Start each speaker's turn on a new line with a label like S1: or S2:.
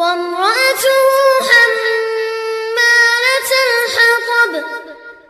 S1: وامرأته